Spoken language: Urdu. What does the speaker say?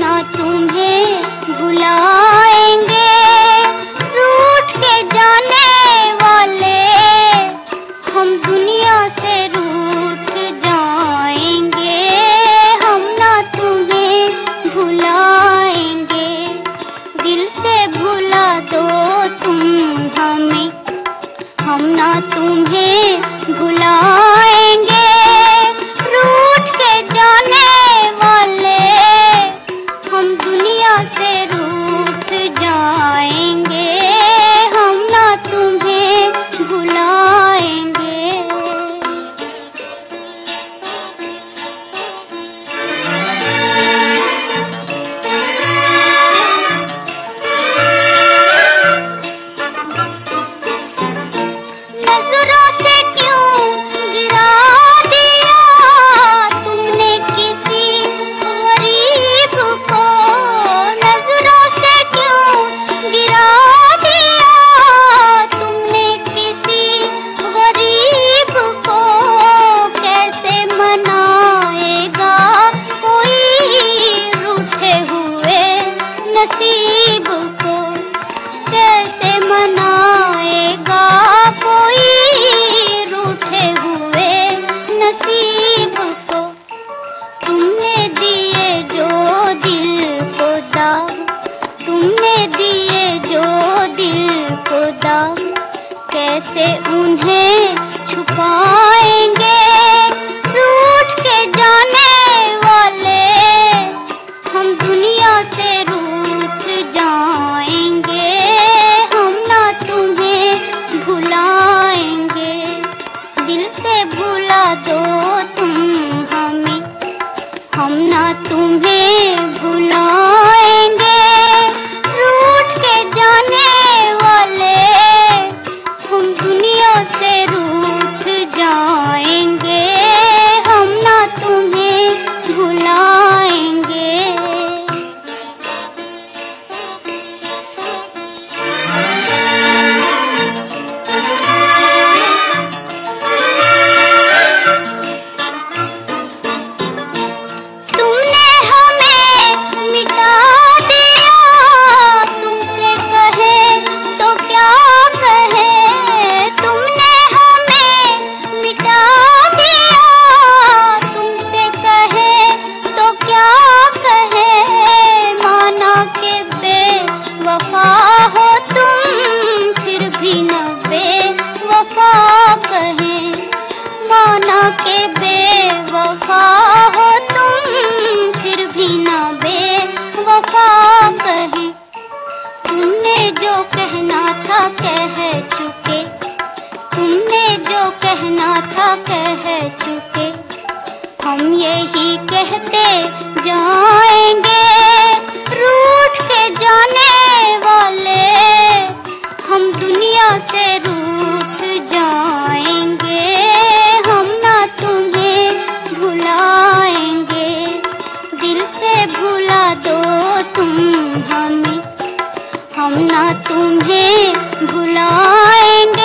نہ تمہیں بلا سے غریب کو کیسے منائے گا کوئی؟ روٹے ہوئے نصیب کو تم نے دیے جو دل کو داغ تم نے دیے جو دل کو داغ کیسے انہیں چھپا نہ بے وفا کہے۔ مانا کہ بے وفا ہو تم، پھر بھی نہ بے وفا کہے۔ تم نے جو کہنا تھا کہہ چکے۔ تم نے جو کہنا تھا کہہ چکے۔ ہم یہی کہتے سے روٹ جائیں گے، ہم نہ تمہیں بھلائیں گے۔ دل سے بھلا دو تم ہمیں، ہم نہ تمہیں بھلائیں